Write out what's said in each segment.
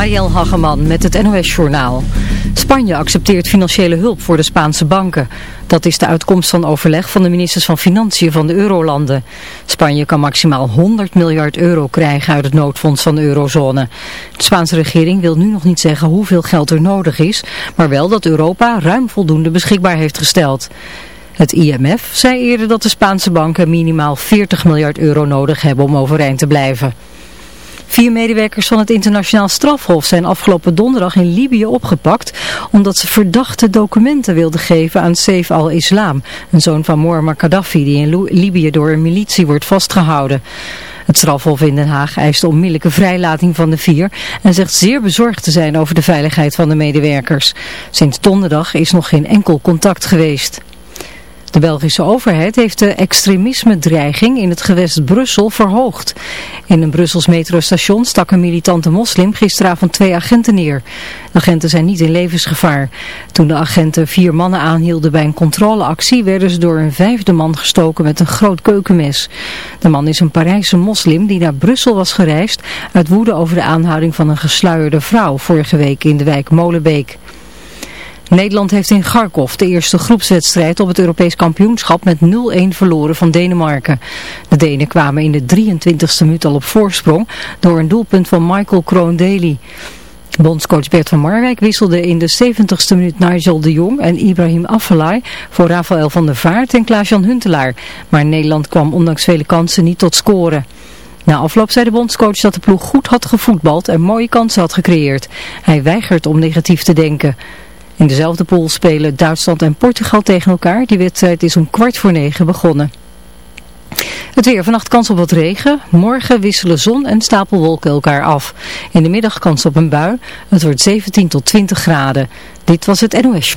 Mariel Hageman met het NOS Journaal. Spanje accepteert financiële hulp voor de Spaanse banken. Dat is de uitkomst van overleg van de ministers van Financiën van de eurolanden. Spanje kan maximaal 100 miljard euro krijgen uit het noodfonds van de eurozone. De Spaanse regering wil nu nog niet zeggen hoeveel geld er nodig is, maar wel dat Europa ruim voldoende beschikbaar heeft gesteld. Het IMF zei eerder dat de Spaanse banken minimaal 40 miljard euro nodig hebben om overeind te blijven. Vier medewerkers van het internationaal strafhof zijn afgelopen donderdag in Libië opgepakt omdat ze verdachte documenten wilden geven aan Saif al-Islam, een zoon van Muammar Gaddafi die in Libië door een militie wordt vastgehouden. Het strafhof in Den Haag eist de onmiddellijke vrijlating van de vier en zegt zeer bezorgd te zijn over de veiligheid van de medewerkers. Sinds donderdag is nog geen enkel contact geweest. De Belgische overheid heeft de extremisme-dreiging in het gewest Brussel verhoogd. In een Brussels metrostation stak een militante moslim gisteravond twee agenten neer. De agenten zijn niet in levensgevaar. Toen de agenten vier mannen aanhielden bij een controleactie werden ze door een vijfde man gestoken met een groot keukenmes. De man is een Parijse moslim die naar Brussel was gereisd uit woede over de aanhouding van een gesluierde vrouw vorige week in de wijk Molenbeek. Nederland heeft in Kharkov de eerste groepswedstrijd op het Europees kampioenschap met 0-1 verloren van Denemarken. De Denen kwamen in de 23e minuut al op voorsprong door een doelpunt van Michael Kroon-Daly. Bondscoach Bert van Marwijk wisselde in de 70ste minuut Nigel de Jong en Ibrahim Afellay voor Rafael van der Vaart en Klaas-Jan Huntelaar. Maar Nederland kwam ondanks vele kansen niet tot scoren. Na afloop zei de bondscoach dat de ploeg goed had gevoetbald en mooie kansen had gecreëerd. Hij weigert om negatief te denken. In dezelfde pool spelen Duitsland en Portugal tegen elkaar. Die wedstrijd is om kwart voor negen begonnen. Het weer, vannacht kans op wat regen. Morgen wisselen zon en stapelwolken elkaar af. In de middag kans op een bui. Het wordt 17 tot 20 graden. Dit was het NOS.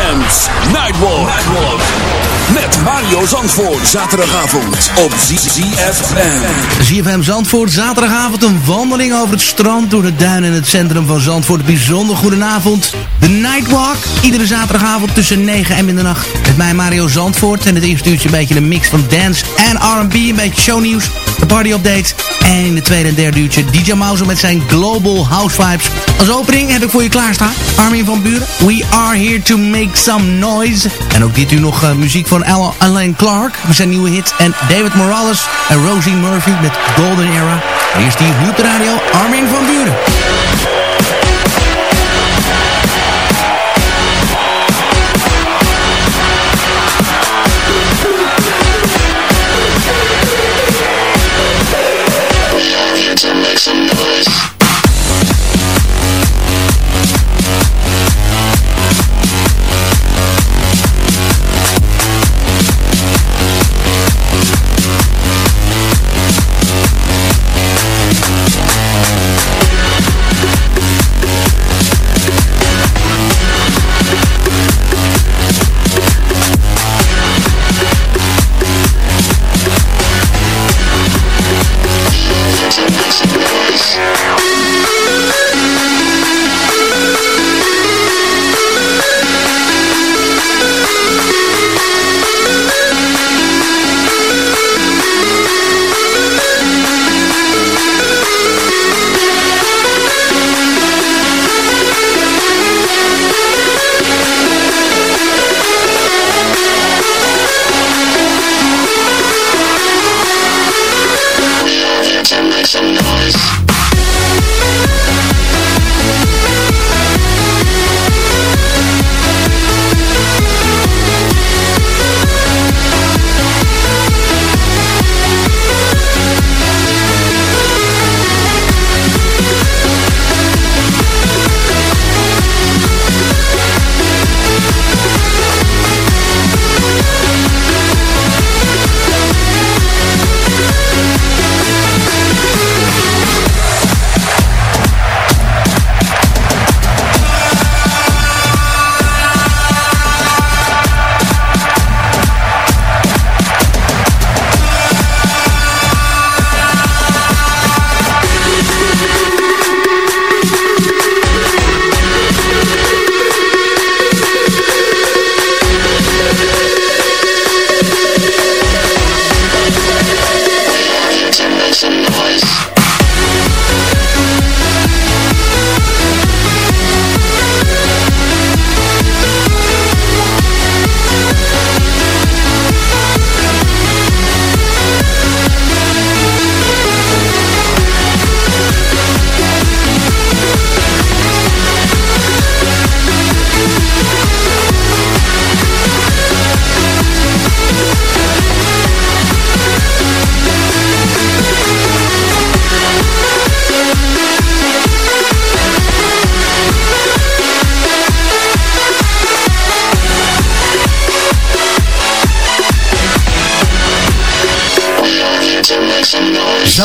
ZFM's Nightwalk. Nightwalk. Met Mario Zandvoort. Zaterdagavond op ZFM. ZFM Zandvoort, zaterdagavond een wandeling over het strand door de duinen in het centrum van Zandvoort. Bijzonder goedenavond. De Nightwalk, iedere zaterdagavond tussen 9 en middernacht. Met mij Mario Zandvoort en het eerste uurtje een beetje een mix van dance en R&B. Een beetje shownieuws, de party update. En in de tweede en derde uurtje DJ Mouse met zijn Global House Vibes. Als opening heb ik voor je klaarstaan Armin van Buren. We are here to make some noise. En ook dit uur nog uh, muziek van Al Alain Clark zijn nieuwe hit. En David Morales en Rosie Murphy met Golden Era. Eerst hier op de radio Armin van Buren.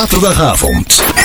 Zaterdagavond.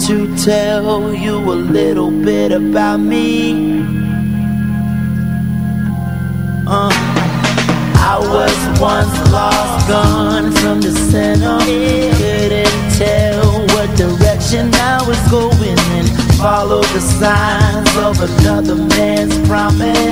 To tell you a little bit about me. Uh, I was once lost, gone from the center. Couldn't tell what direction I was going and follow the signs of another man's promise.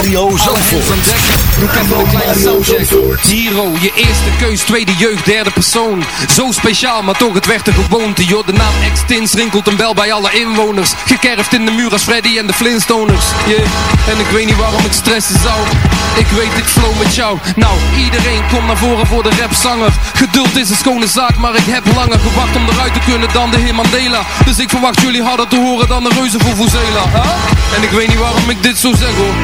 Mario Zandvoort. Een kleine soundcheck. Hero, je eerste keus, tweede jeugd, derde persoon. Zo speciaal, maar toch het werd de gewoonte. Joh, de naam Extins rinkelt een bel bij alle inwoners. Gekerfd in de muur als Freddy en de Flintstoners. Yeah. En ik weet niet waarom ik stressen zou. Ik weet, ik flow met jou. Nou, iedereen komt naar voren voor de rapzanger. Geduld is een schone zaak, maar ik heb langer gewacht om eruit te kunnen dan de heer Mandela. Dus ik verwacht jullie harder te horen dan de reuzen voor Vuvuzela. Huh? En ik weet niet waarom ik dit zo zeg hoor.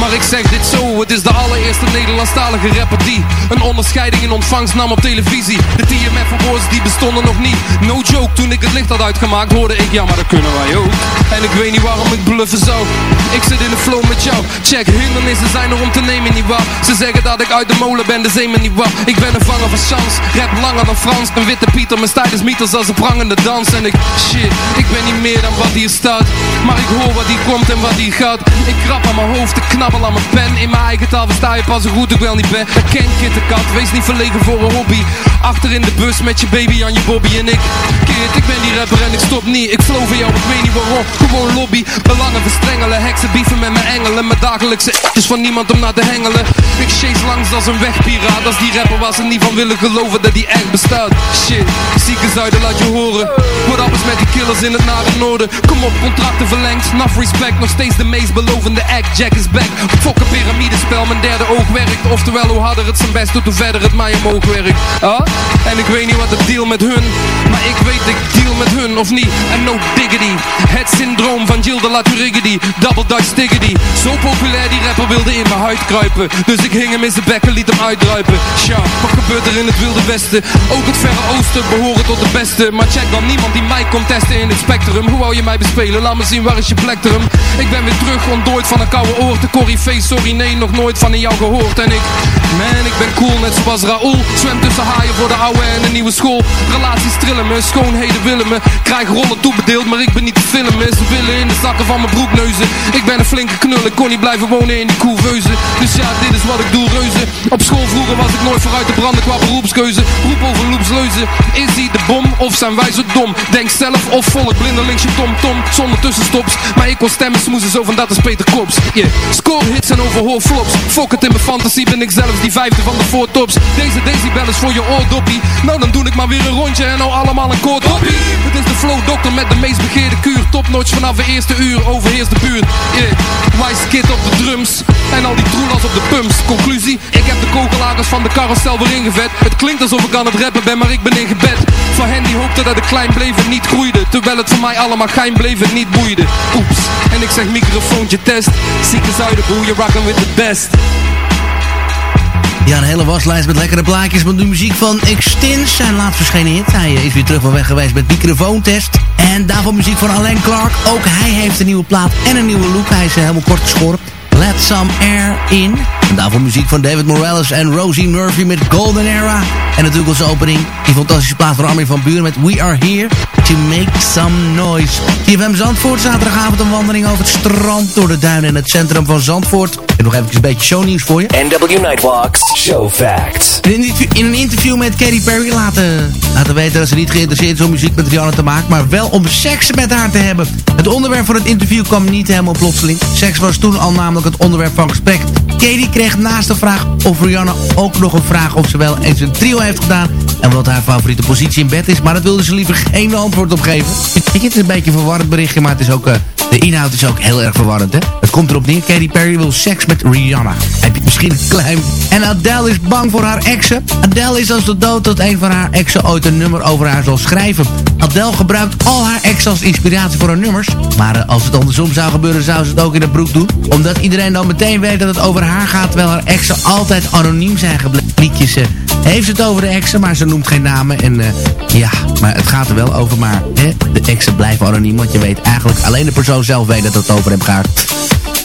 Maar ik zeg dit zo, het is de allereerste Nederlandstalige rapper die Een onderscheiding in ontvangst nam op televisie. De TMF Awards die bestonden nog niet. No joke, toen ik het licht had uitgemaakt hoorde ik Ja maar dat kunnen wij ook. En ik weet niet waarom ik bluffen zou. Ik zit in de flow met jou. Check, hindernissen zijn er om te nemen niet waar. Ze zeggen dat ik uit de molen ben, de zeemen niet waar. Ik ben een vanger van chance, rap langer dan Frans. Een witte Pieter, mijn stijl is als een prangende dans. En ik, shit, ik ben niet meer dan wat hier staat. Maar ik hoor wat hier komt en wat hier gaat. Ik krap aan mijn hoofd, ik knabbel aan mijn pen. In mijn eigen taal versta je pas hoe goed ik wel niet ben. Ken kittenkat, wees niet verlegen voor een hobby. Achter in de bus met je baby aan je bobby En ik, kid, ik ben die rapper en ik stop niet. Ik flow voor jou, ik weet niet waarom, gewoon lobby. Belangen verstrengelen, heksen bieven met mijn engelen. Mijn dagelijkse is van niemand om naar te hengelen. Ik chase langs als een wegpiraat. Als die rapper waar ze niet van willen geloven dat die echt bestaat. Shit, zieke zuiden laat je horen. Wat appels met die killers in het nare noorden. Kom op, contracten verlengd, enough respect Nog steeds de meest belovende act, Jack is back Fok een piramidespel, mijn derde oog werkt. Oftewel, hoe harder het zijn best doet, hoe verder het mij omhoog werkt. Ah? En ik weet niet wat de deal met hun Maar ik weet ik deal met hun of niet? En no diggity. Het syndroom van Jill de Turigidi Double Dutch diggity. Zo populair, die rapper wilde in mijn huid kruipen. Dus ik hing hem in zijn bek en liet hem uitdruipen Tja, wat gebeurt er in het wilde westen? Ook het verre oosten behoren tot de beste. Maar check dan niemand die mij komt testen in het spectrum. Hoe wou je mij bespelen? Laat me zien, waar is je plektrum? Ik ben weer terug, ontdooid van een koude oor De corrivee, sorry nee, nog nooit van in jou gehoord En ik, man, ik ben cool net zoals Raoul Zwem tussen haaien voor de oude en een nieuwe school Relaties trillen me, schoonheden willen me Krijg rollen toebedeeld, maar ik ben niet te filmen Ze willen in de zakken van mijn broekneuzen Ik ben een flinke knul, ik kon niet blijven wonen in die couveuse Dus ja, dit is wat ik doe, reuze. Op school vroeger was ik nooit vooruit te branden qua beroepskeuze. Roep over loopsleuzen. Is hij de bom of zijn wij zo dom? Denk zelf of volk blindelings je tom tom zonder tussenstops. Maar ik wil stemmen smoezen zo van dat is Peter Kops. Score hits en overhoor flops. Fuck het in mijn fantasie ben ik zelfs die vijfde van de voortops. Deze decibel is voor je oordoppie. Nou dan doe ik maar weer een rondje en nou allemaal een koord hoppie. Het is de flow dokter met de meest begeerde kuur. Topnotch vanaf de eerste uur overheerst de buurt. Yeah. Wise kid op de drums. En al die troelas op de pumps. Conclusie, ik heb de kokelagers van de carousel weer ingevet. Het klinkt alsof ik aan het rappen ben, maar ik ben in gebed. Voor hen die hoopten dat ik klein bleef en niet groeide. Terwijl het voor mij allemaal gein bleef en niet boeide. Oeps, en ik zeg microfoontje test. Zieke zuidenboel, je rocken with the best. Ja, een hele waslijst met lekkere plaatjes met de muziek van Extins. Zijn laatst verschenen hit. Hij is weer terug van weg geweest met microfoontest. En daarvoor muziek van Alain Clark. Ook hij heeft een nieuwe plaat en een nieuwe look. Hij is eh, helemaal kort geschoren. Let Some Air In. En daarvoor muziek van David Morales en Rosie Murphy met Golden Era. En natuurlijk onze opening. Die fantastische plaat van Armin van Buren met We Are Here to Make Some Noise. TFM Zandvoort, zaterdagavond een wandeling over het strand... door de duinen in het centrum van Zandvoort. En nog even een beetje shownieuws voor je. NW Nightwalks Show Facts. In een, interview, in een interview met Katy Perry laten, laten weten dat ze niet geïnteresseerd is om muziek met Rihanna te maken... maar wel om seks met haar te hebben. Het onderwerp van het interview kwam niet helemaal plotseling. Seks was toen al namelijk het onderwerp van gesprek. Katy kreeg naast de vraag of Rihanna ook nog een vraag of ze wel eens een trio heeft gedaan... en wat haar favoriete positie in bed is, maar dat wilde ze liever geen antwoord op geven. Het is een beetje een verwarrend berichtje, maar het is ook... eh, de inhoud is ook heel erg verwarrend, hè? Het komt erop neer, Katy Perry wil seks met Rihanna. Misschien klein... En Adele is bang voor haar exen. Adele is als de dood dat een van haar exen ooit een nummer over haar zal schrijven. Adele gebruikt al haar ex als inspiratie voor haar nummers. Maar eh, als het andersom zou gebeuren, zou ze het ook in de broek doen. Omdat iedereen dan meteen weet dat het over haar gaat... terwijl haar exen altijd anoniem zijn gebleven. Liedjes eh, heeft ze het over de exen, maar ze noemt geen namen. En eh, ja, maar het gaat er wel over. Maar de exen blijven anoniem, want je weet eigenlijk... alleen de persoon zelf weet dat het over hem gaat.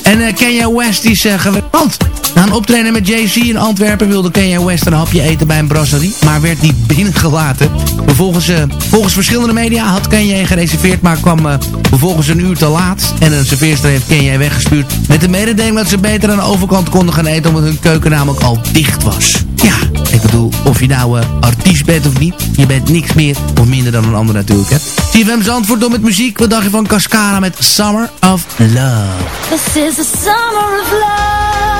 En eh, Kanye West is uh, gewend. Na een optreden met Jay-Z in Antwerpen wilde Kanye West een hapje eten bij een brasserie, maar werd niet binnengelaten. Vervolgens, eh, volgens verschillende media had Kanye gereserveerd, maar kwam vervolgens een uur te laat. En een serveerster heeft Kanye weggestuurd met de mededeling dat ze beter aan de overkant konden gaan eten omdat hun keuken namelijk al dicht was. Of je nou eh, artiest bent of niet, je bent niks meer of minder dan een ander natuurlijk, hè. CFM Zandvoort door met muziek. Wat dacht je van Cascara met Summer of Love? This is the summer of love.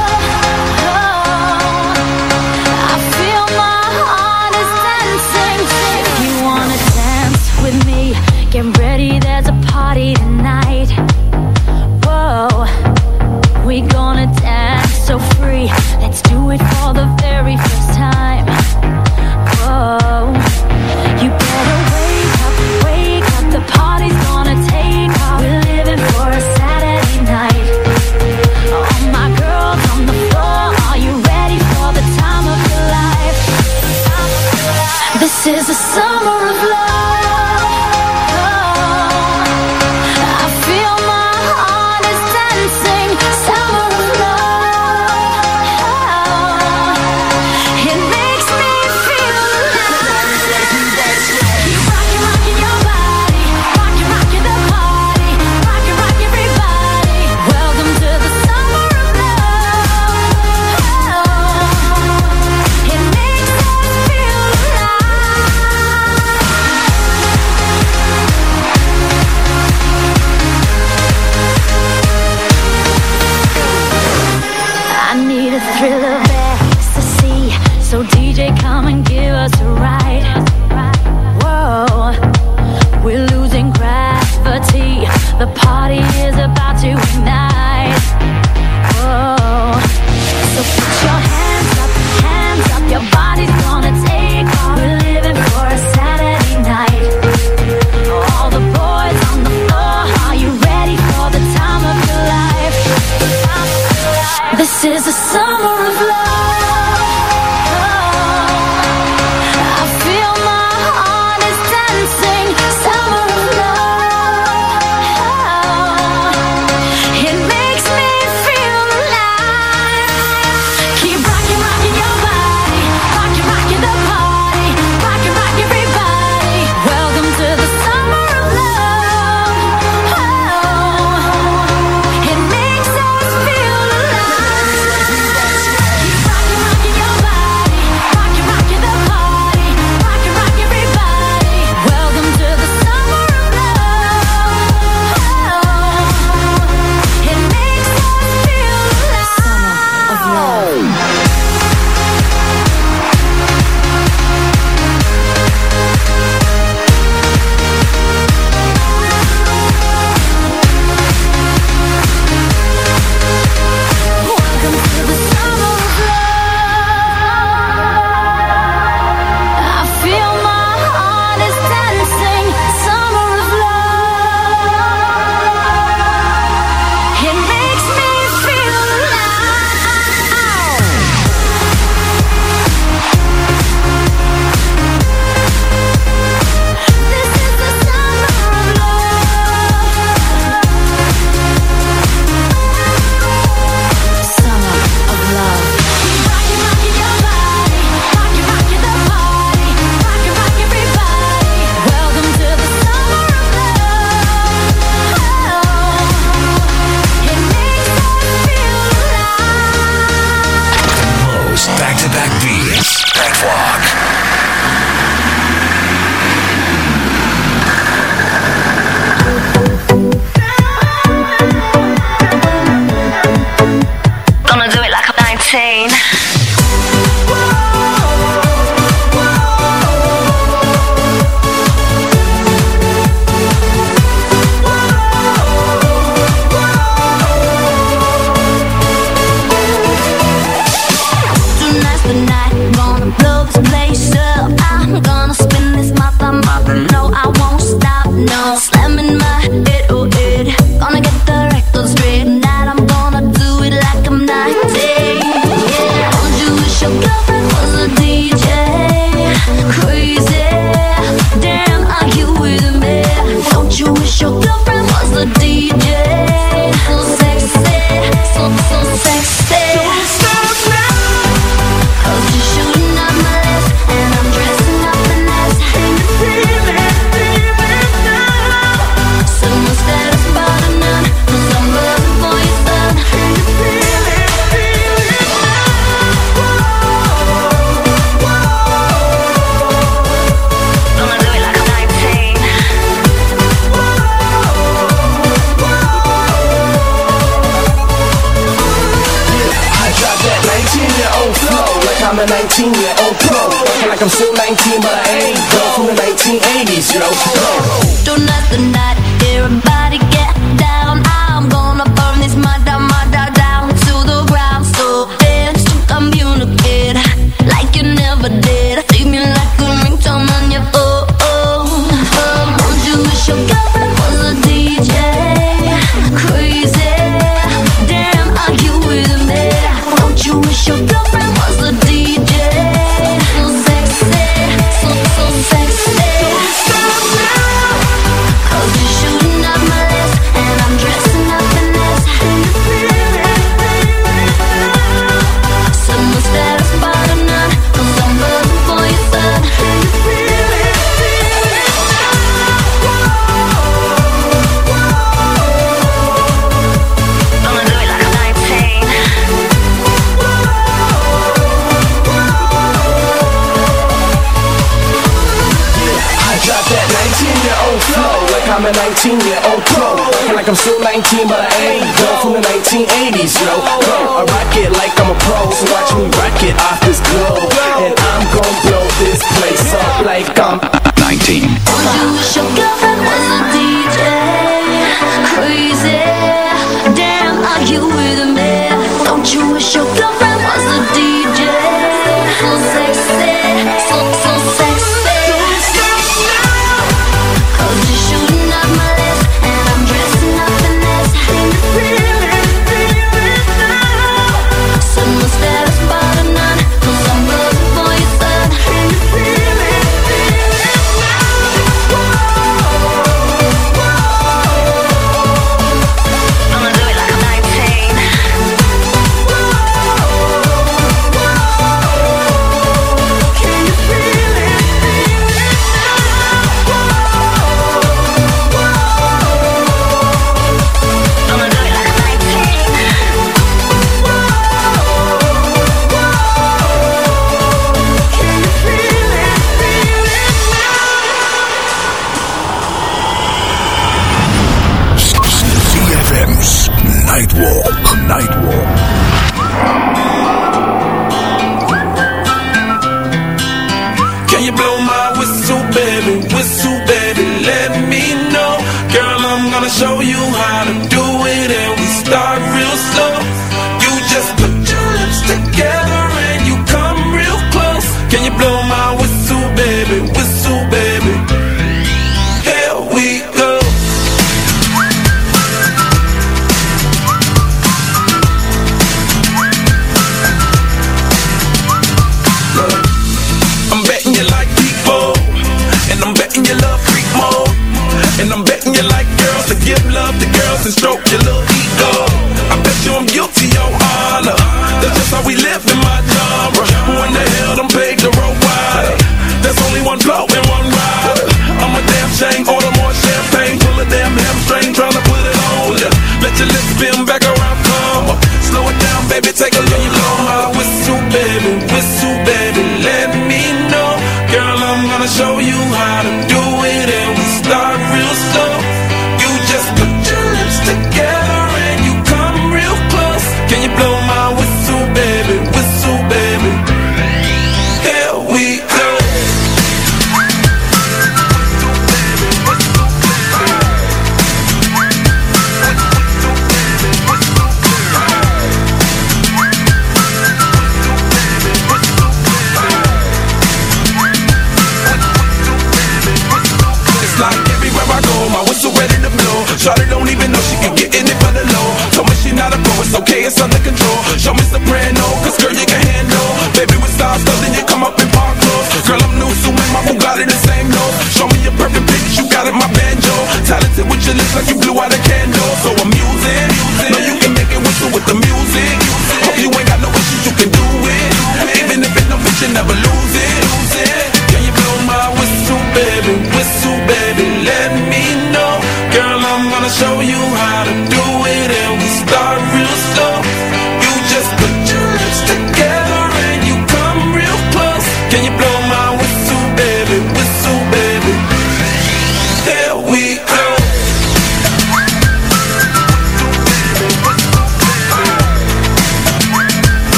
The party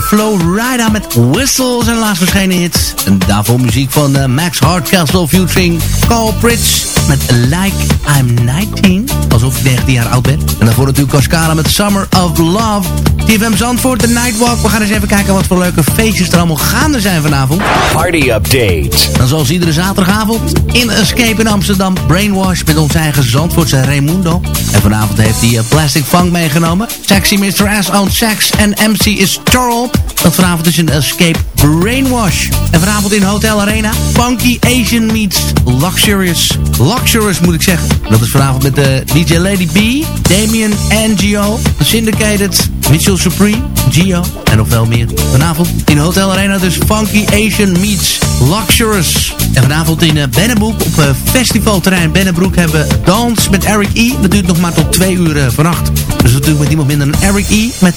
Flow Rida met Whistles en laatst verschenen hits. En daarvoor muziek van uh, Max Hardcastle featuring Carl Pritch met Like I'm 19. Alsof ik 19 jaar oud ben. En daarvoor natuurlijk Cascada met Summer of Love. CFM Zandvoort, de Nightwalk. We gaan eens even kijken wat voor leuke feestjes er allemaal gaande zijn vanavond. Party update. Dan zoals iedere zaterdagavond in Escape in Amsterdam. Brainwash met onze eigen Zandvoortse Raimundo. En vanavond heeft hij uh, Plastic Funk meegenomen. Sexy Mr. S on Sex en MC is Charles. Dat vanavond is een Escape Brainwash. En vanavond in Hotel Arena. Funky Asian meets Luxurious. Luxurious moet ik zeggen. Dat is vanavond met de DJ Lady B, Damien Angio, Syndicated, Mitchell Supreme, Gio en nog veel meer. Vanavond in Hotel Arena dus Funky Asian meets Luxurious. En vanavond in uh, Bennebroek op uh, festivalterrein Bennebroek hebben we Dance met Eric E. Dat duurt nog maar tot twee uur uh, vannacht. Dus natuurlijk met niemand minder dan Eric E. Met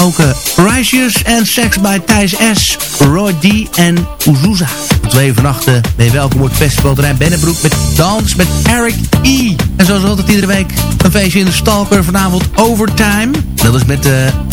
ook Righteous en Sex by Thijs S. Roy D. en Uzuza. Twee vannacht ben je welkom op het festivalterrein Bennebroek met Dance met Eric E. En zoals altijd iedere week een feestje in de Stalker vanavond Overtime. Dat is met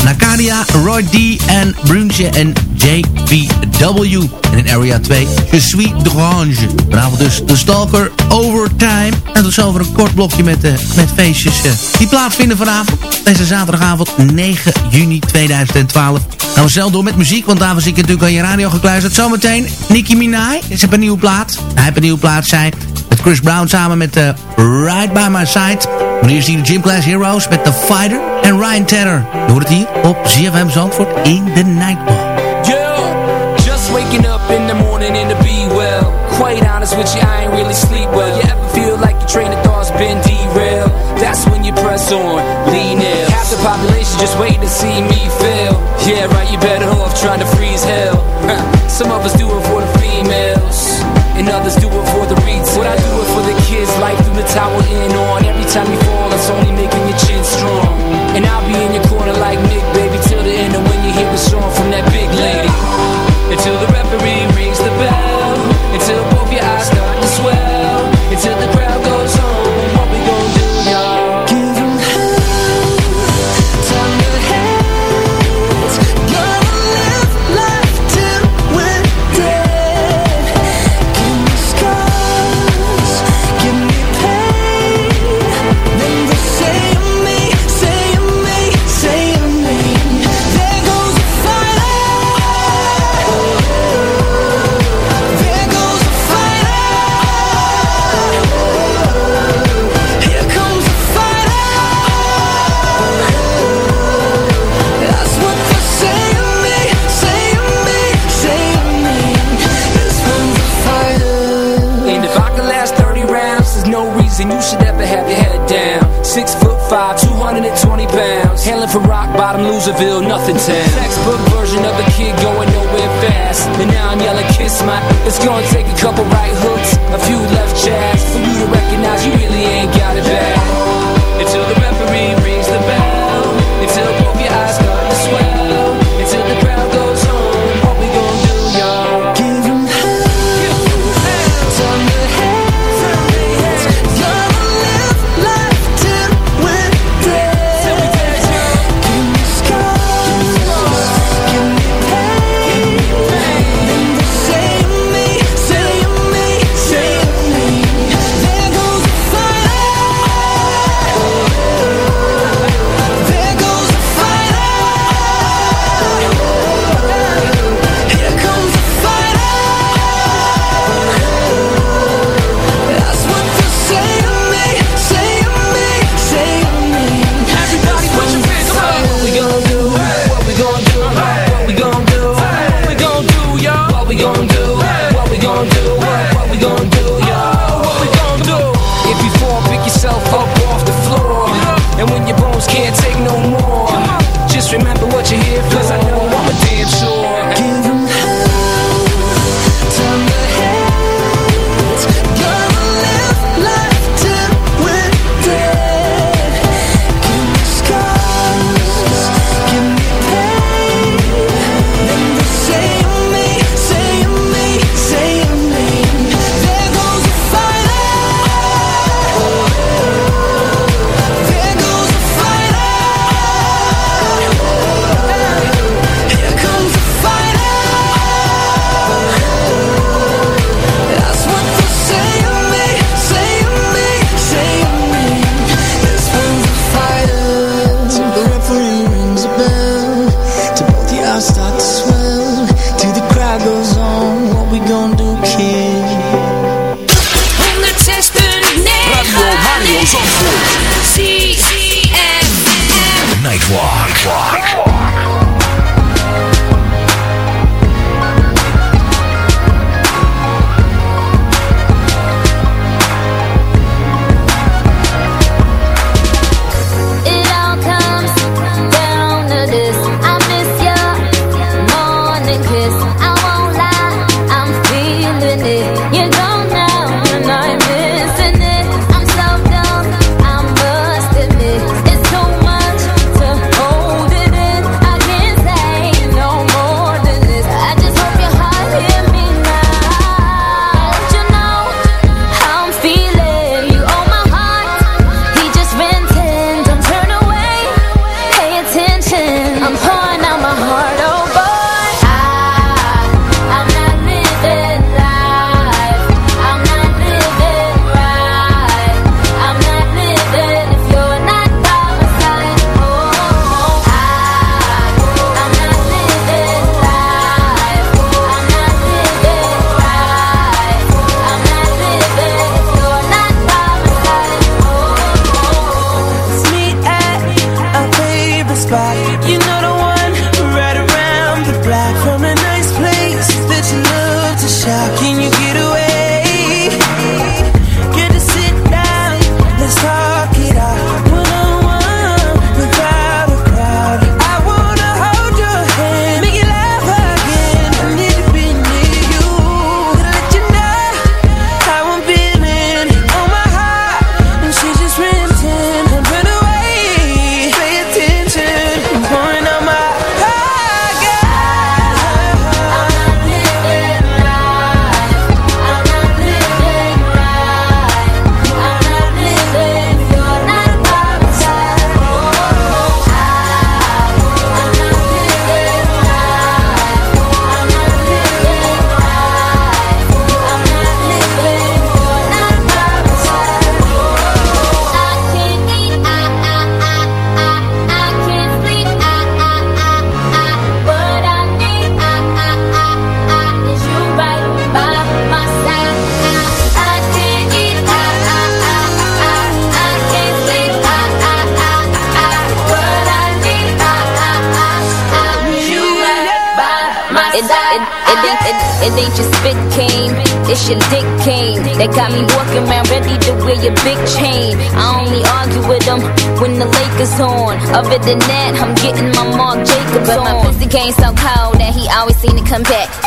Nakadia, Roy D. en Brunche en JVW. En in Area 2, Je suis Drange. Vanavond dus de Stalker Overtime. En tot zover een kort blokje met, uh, met feestjes uh, die plaatsvinden vanavond. Deze zaterdagavond 9 juni 2012. Gaan we snel door met muziek, want daarvoor zie ik natuurlijk aan je radio gekluisterd. Zometeen Nicki Minaj. Ze hebben een nieuwe plaat. Hij heeft een nieuwe plaat, zij met Chris Brown samen met uh, Right By My Side. Maar hier zie je de Gym Class Heroes met The Fighter en Ryan Tanner. Je hoort het hier op ZFM Zandvoort in the Nightball. Yeah, just waking up in the morning and to be well. Quite honest with you, I ain't really sleep well. You ever feel like your train of thought's been derailed? That's when you press on, lean in. Half the population just waiting to see me fail. Yeah, right, you better off trying to freeze hell. Some of us do it for the females. And others do it for the retail What I do it for the kids, life through the tower in on Every time you bottom, nothing town Textbook version of a kid going nowhere fast. And now I'm yelling kiss my It's gonna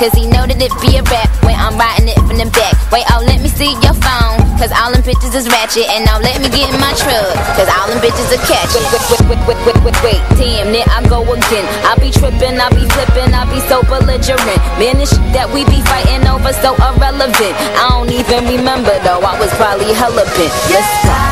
Cause he know that it be a rap when I'm riding it from the back. Wait, oh, let me see your phone. Cause all them bitches is ratchet. And now let me get in my truck. Cause all them bitches are catch Wait, Wait, wait, wait, wait, wait, wait, Damn, it, I go again. I be tripping, I be flipping, I be so belligerent. Man, this shit that we be fighting over so irrelevant. I don't even remember though, I was probably hella bent. Let's.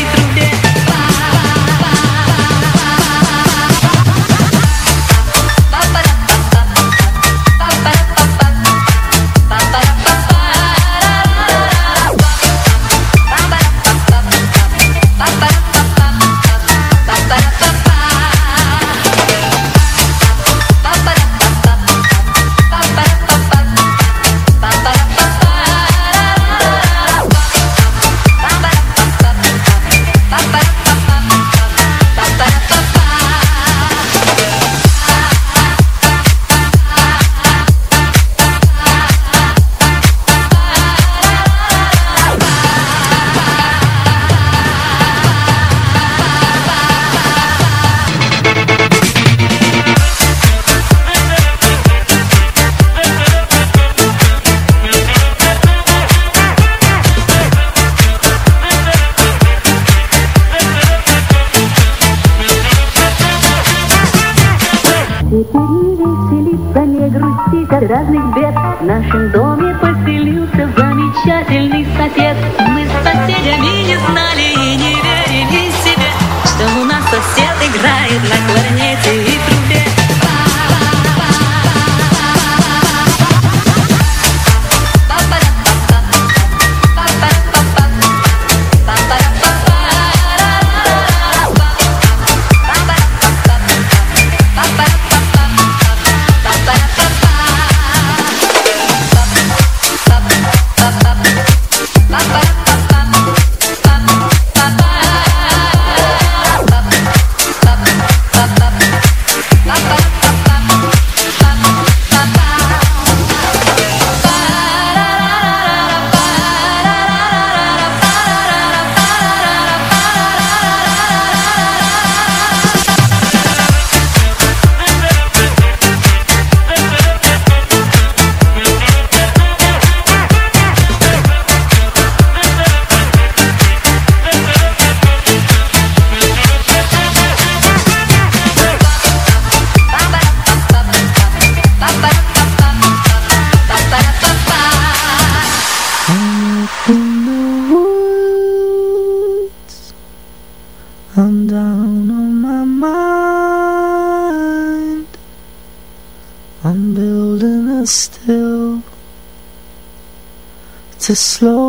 slow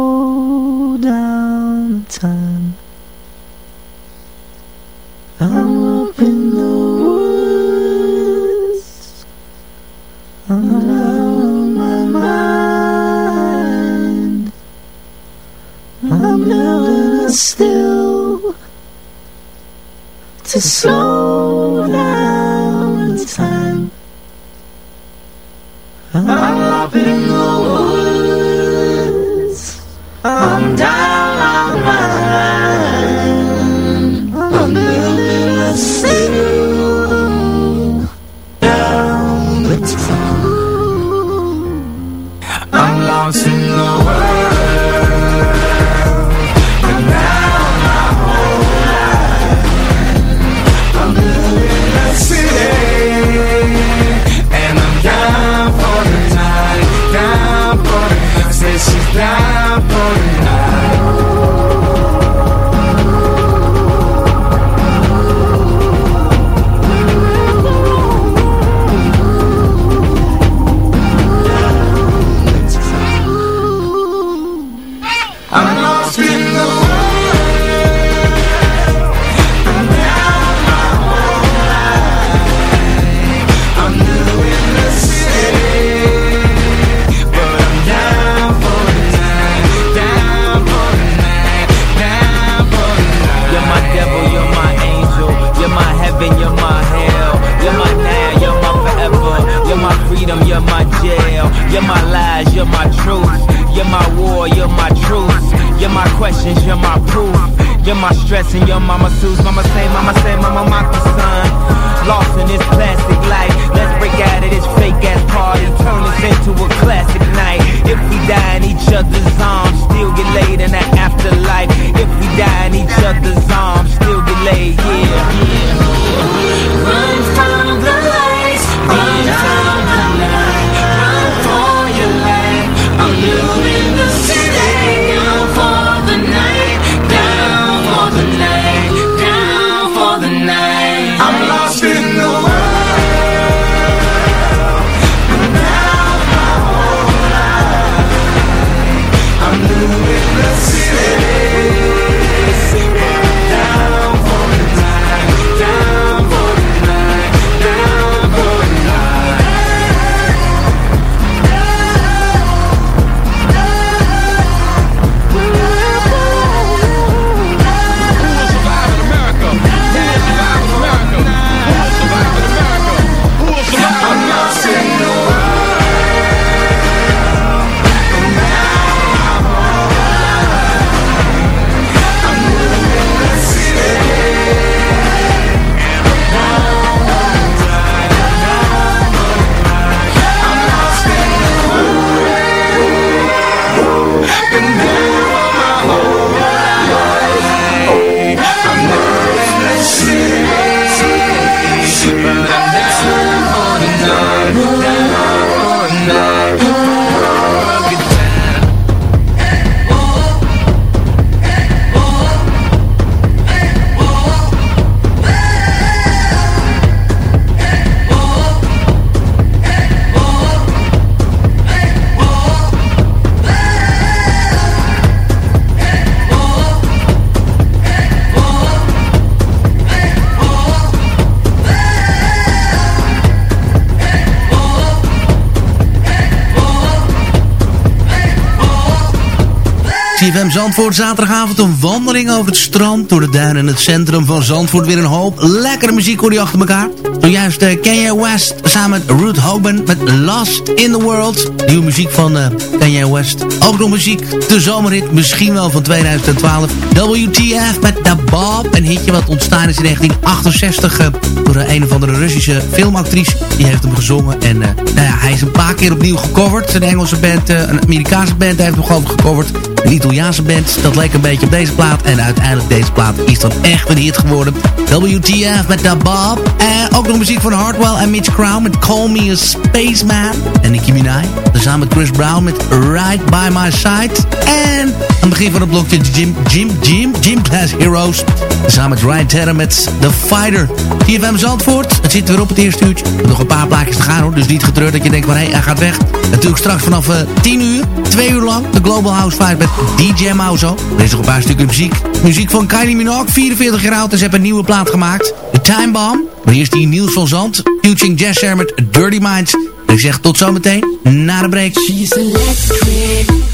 Zandvoort, zaterdagavond een wandeling over het strand... door de duinen in het centrum van Zandvoort. Weer een hoop lekkere muziek hoor je achter elkaar. Zojuist uh, Kanye West samen met Ruth Hoban met Lost in the World. Nieuwe muziek van uh, Kanye West. Ook nog muziek, de zomerhit, misschien wel van 2012. WTF met The Bob. Een hitje wat ontstaan is in 1968 uh, door een of andere Russische filmactrice. Die heeft hem gezongen en uh, nou ja, hij is een paar keer opnieuw gecoverd. Een Engelse band, uh, een Amerikaanse band heeft hem gewoon gecoverd. Een Italiaanse band, dat leek een beetje op deze plaat. En uiteindelijk deze plaat is dan echt een hit geworden. WTF met The Bob. En ook nog muziek van Hardwell en Mitch Crown met Call Me a Spaceman. En Nicki Minaj. Samen met Chris Brown met Right By My Side. En aan het begin van het blokje Jim, Jim, Jim, Jim Class Heroes. Samen met Ryan Tedder met The Fighter. TFM Zandvoort. Het zit weer op het eerste uurtje. Nog een paar plaatjes te gaan hoor. Dus niet getreurd dat je denkt van hé, hij gaat weg. Natuurlijk straks vanaf uh, 10 uur. Twee uur lang. De Global House Fight met DJ Mauzo. Er is nog een paar stukken muziek. Muziek van Kylie Minogue. 44 jaar oud en ze hebben een nieuwe plaat gemaakt. The Time Bomb. Maar hier is die Niels van Zand. Futuring Jazz met Dirty Minds. En ik zeg tot zometeen na de break. She's electric.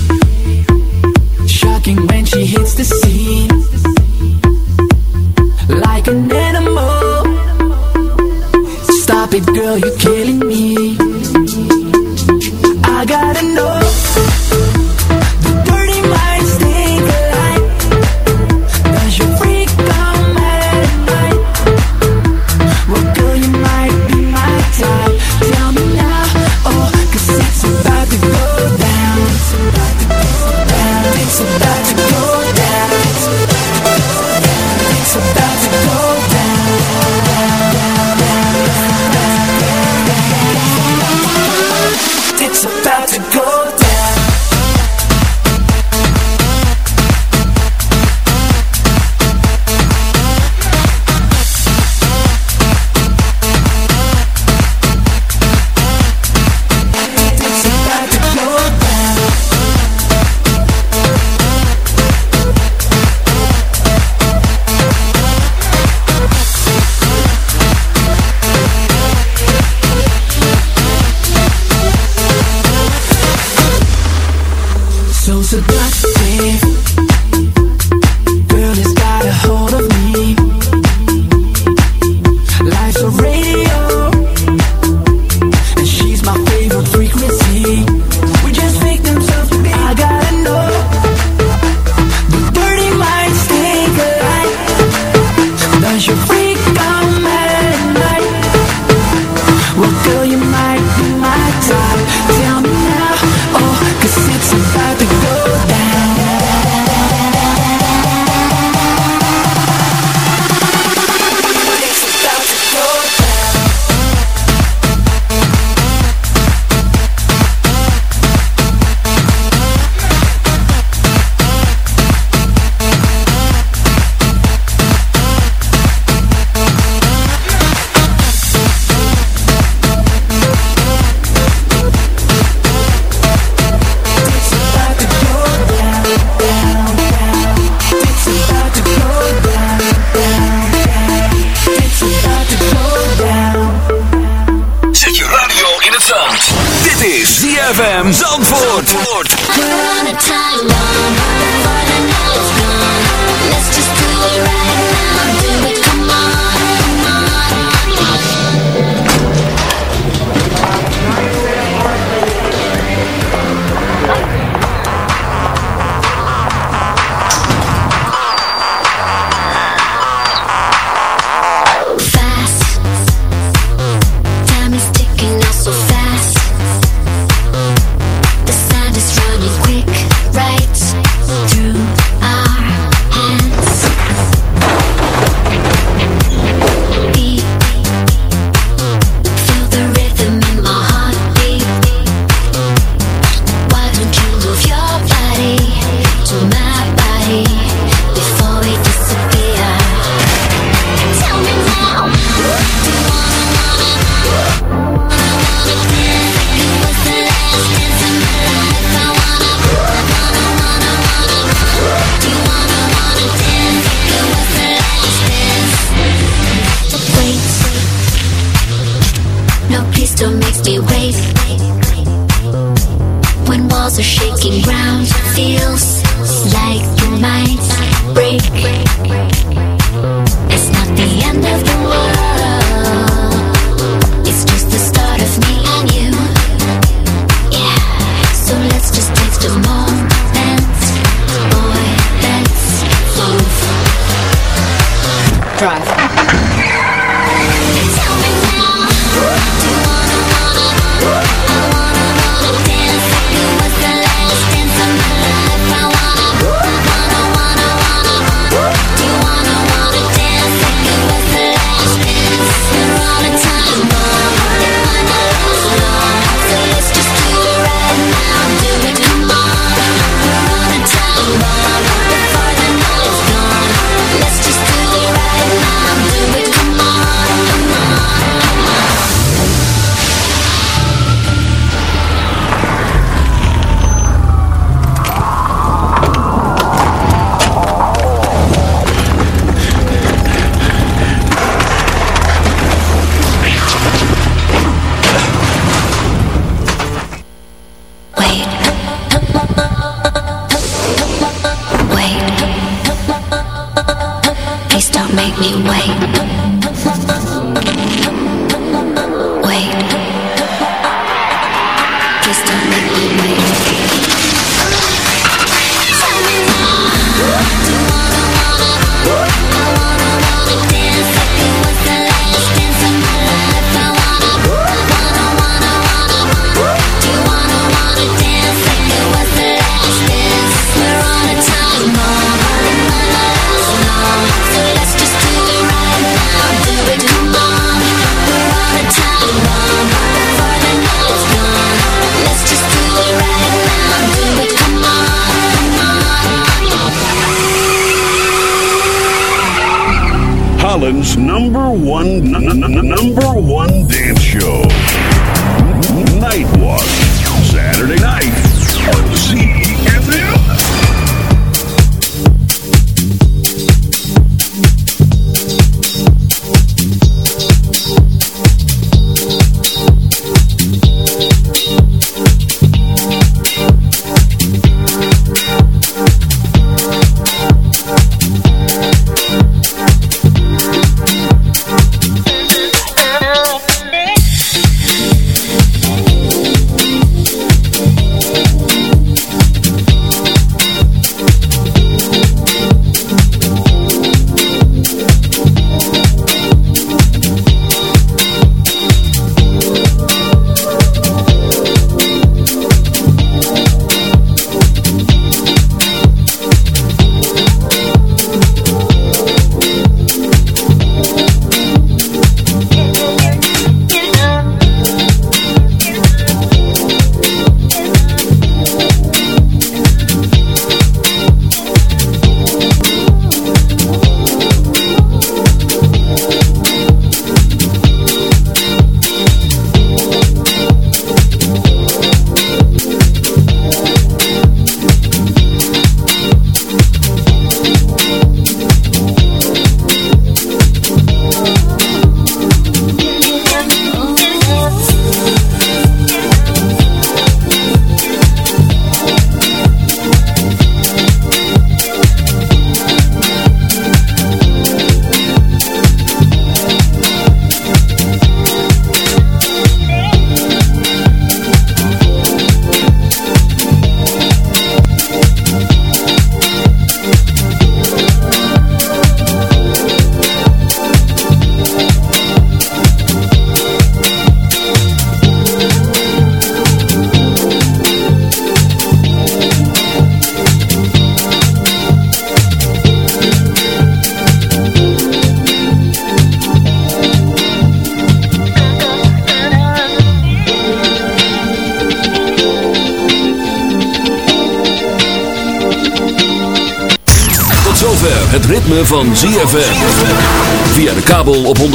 Shocking when she hits the scene. Like an animal. Stop it, girl, you're killing me.